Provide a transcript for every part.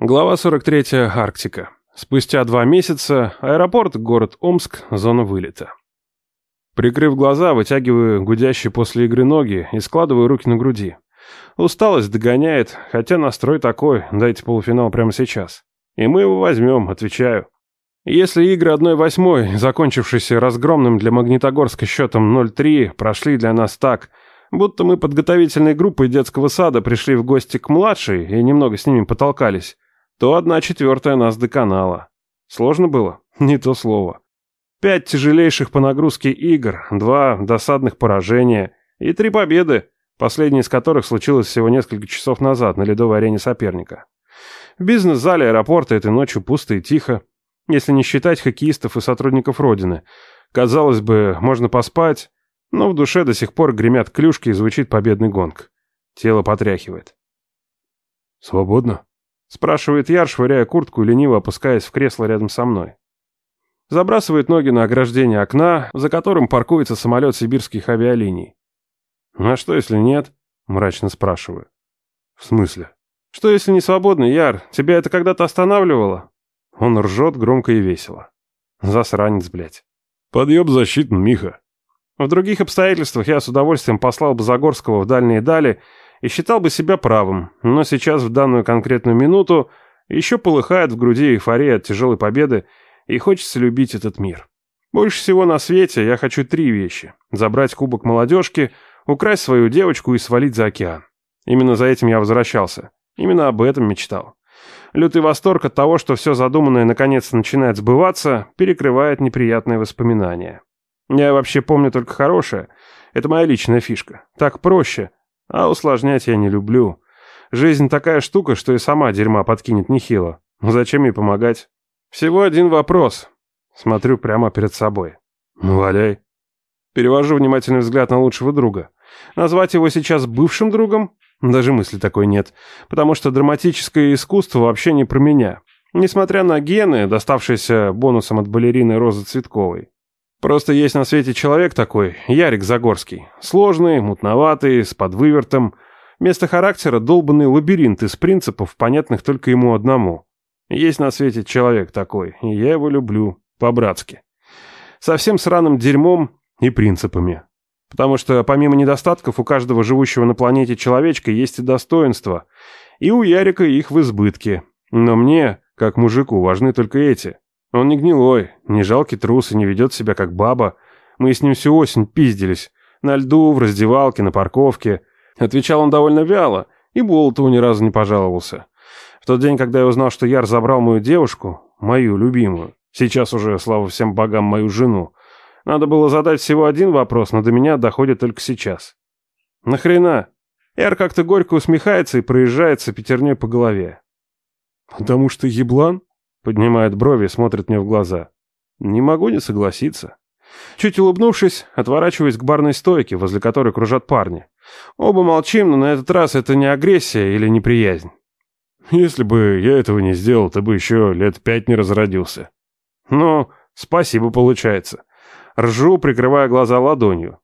Глава 43. Арктика. Спустя два месяца. Аэропорт, город Омск, зона вылета. Прикрыв глаза, вытягиваю гудящие после игры ноги и складываю руки на груди. Усталость догоняет, хотя настрой такой, дайте полуфинал прямо сейчас. И мы его возьмем, отвечаю. Если игры 1-8, закончившиеся разгромным для Магнитогорска счетом 0-3, прошли для нас так, будто мы подготовительной группой детского сада пришли в гости к младшей и немного с ними потолкались, то одна четвертая нас доконала. Сложно было? Не то слово. Пять тяжелейших по нагрузке игр, два досадных поражения и три победы, последняя из которых случилась всего несколько часов назад на ледовой арене соперника. В бизнес-зале аэропорта этой ночью пусто и тихо, если не считать хоккеистов и сотрудников Родины. Казалось бы, можно поспать, но в душе до сих пор гремят клюшки и звучит победный гонг. Тело потряхивает. «Свободно?» Спрашивает Яр, швыряя куртку и лениво опускаясь в кресло рядом со мной. Забрасывает ноги на ограждение окна, за которым паркуется самолет сибирских авиалиний. «А что, если нет?» – мрачно спрашиваю. «В смысле?» «Что, если не свободно, Яр? Тебя это когда-то останавливало?» Он ржет громко и весело. Засранец, блядь. «Подъеб защитен, Миха». В других обстоятельствах я с удовольствием послал бы Загорского в дальние дали и считал бы себя правым, но сейчас, в данную конкретную минуту, еще полыхает в груди эйфория от тяжелой победы, и хочется любить этот мир. Больше всего на свете я хочу три вещи. Забрать кубок молодежки, украсть свою девочку и свалить за океан. Именно за этим я возвращался. Именно об этом мечтал. Лютый восторг от того, что все задуманное наконец-то начинает сбываться, перекрывает неприятные воспоминания. Я вообще помню только хорошее. Это моя личная фишка. Так проще, а усложнять я не люблю. Жизнь такая штука, что и сама дерьма подкинет нехило. Зачем ей помогать? Всего один вопрос. Смотрю прямо перед собой. Ну, валяй. Перевожу внимательный взгляд на лучшего друга. Назвать его сейчас бывшим другом? Даже мысли такой нет. Потому что драматическое искусство вообще не про меня. Несмотря на гены, доставшиеся бонусом от балерины Розы Цветковой. Просто есть на свете человек такой, Ярик Загорский. Сложный, мутноватый, с подвывертом. Вместо характера долбанный лабиринт из принципов, понятных только ему одному. Есть на свете человек такой, и я его люблю, по-братски. Со всем сраным дерьмом и принципами. Потому что помимо недостатков у каждого живущего на планете человечка есть и достоинства. И у Ярика их в избытке. Но мне, как мужику, важны только эти. Он не гнилой, не жалкий трус и не ведет себя как баба. Мы с ним всю осень пиздились. На льду, в раздевалке, на парковке. Отвечал он довольно вяло, и Болотову ни разу не пожаловался. В тот день, когда я узнал, что Яр забрал мою девушку, мою любимую, сейчас уже, слава всем богам, мою жену, надо было задать всего один вопрос, но до меня доходит только сейчас. Нахрена? Яр как-то горько усмехается и проезжается пятерней по голове. «Потому что еблан?» Поднимает брови и смотрит мне в глаза. Не могу не согласиться. Чуть улыбнувшись, отворачиваюсь к барной стойке, возле которой кружат парни. Оба молчим, но на этот раз это не агрессия или неприязнь. Если бы я этого не сделал, ты бы еще лет пять не разродился. Ну, спасибо, получается. Ржу, прикрывая глаза ладонью.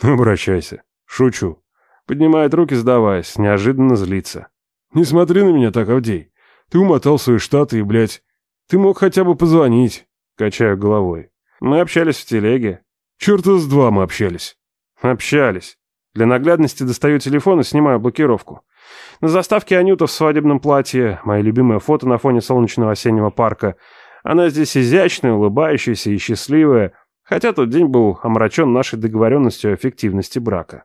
Обращайся. Шучу. Поднимает руки, сдаваясь, неожиданно злится. Не смотри на меня так, Авдей. Ты умотал свои штаты и, блядь, ты мог хотя бы позвонить. Качаю головой. Мы общались в телеге. Черта с два мы общались. Общались. Для наглядности достаю телефон и снимаю блокировку. На заставке Анюта в свадебном платье, мое любимое фото на фоне солнечного осеннего парка. Она здесь изящная, улыбающаяся и счастливая, хотя тот день был омрачен нашей договоренностью о эффективности брака.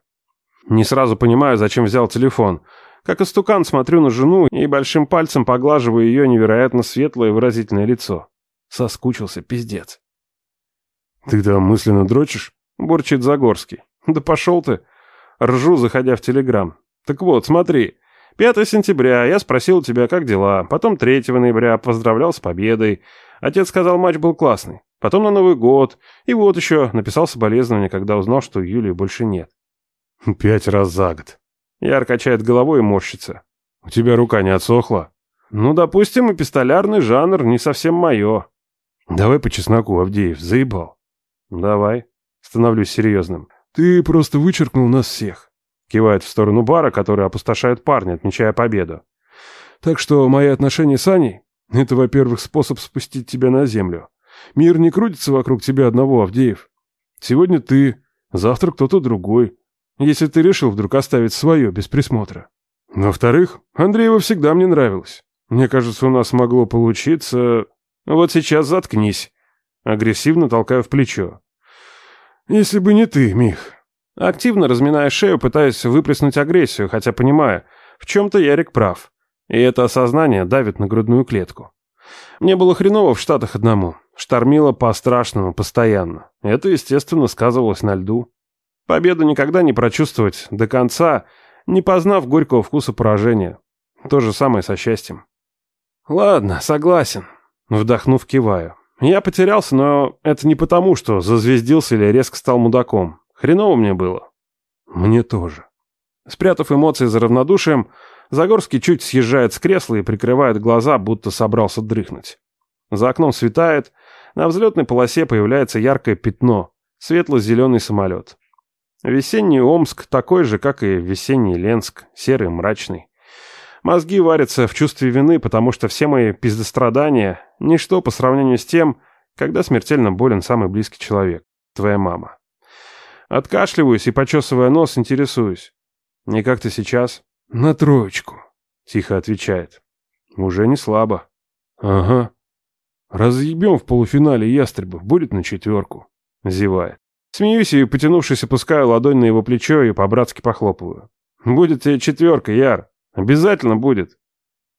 Не сразу понимаю, зачем взял телефон. Как истукан смотрю на жену и большим пальцем поглаживаю ее невероятно светлое и выразительное лицо. Соскучился, пиздец. «Ты там мысленно дрочишь?» — бурчит Загорский. «Да пошел ты!» Ржу, заходя в Телеграм. «Так вот, смотри. 5 сентября я спросил тебя, как дела. Потом 3 ноября поздравлял с победой. Отец сказал, матч был классный. Потом на Новый год. И вот еще написал соболезнования, когда узнал, что Юлии больше нет. Пять раз за год. Яр качает головой и морщится. «У тебя рука не отсохла?» «Ну, допустим, и пистолярный жанр не совсем мое». «Давай по чесноку, Авдеев, заебал». «Давай». Становлюсь серьезным. «Ты просто вычеркнул нас всех». Кивает в сторону бара, который опустошает парня, отмечая победу. Так что мои отношения с Аней — это, во-первых, способ спустить тебя на землю. Мир не крутится вокруг тебя одного, Авдеев. Сегодня ты, завтра кто-то другой, если ты решил вдруг оставить свое без присмотра. Во-вторых, Андреева всегда мне нравилась. Мне кажется, у нас могло получиться... Вот сейчас заткнись. Агрессивно толкаю в плечо. Если бы не ты, Мих. Активно разминая шею, пытаясь выплеснуть агрессию, хотя понимаю, в чем-то Ярик прав. И это осознание давит на грудную клетку. Мне было хреново в Штатах одному. Штормило по-страшному, постоянно. Это, естественно, сказывалось на льду. Победу никогда не прочувствовать до конца, не познав горького вкуса поражения. То же самое со счастьем. Ладно, согласен. Вдохнув, киваю. Я потерялся, но это не потому, что зазвездился или резко стал мудаком. Хреново мне было. Мне тоже. Спрятав эмоции за равнодушием, Загорский чуть съезжает с кресла и прикрывает глаза, будто собрался дрыхнуть. За окном светает, на взлетной полосе появляется яркое пятно, светло-зеленый самолет. Весенний Омск такой же, как и весенний Ленск, серый, мрачный. Мозги варятся в чувстве вины, потому что все мои пиздострадания – ничто по сравнению с тем, когда смертельно болен самый близкий человек – твоя мама. Откашливаюсь и, почесывая нос, интересуюсь. «Не как ты сейчас?» «На троечку», — тихо отвечает. «Уже не слабо». «Ага. Разъебем в полуфинале ястребов, будет на четверку», — зевает. Смеюсь и, потянувшись, опускаю ладонь на его плечо и по-братски похлопываю. «Будет тебе четверка, Яр. Обязательно будет.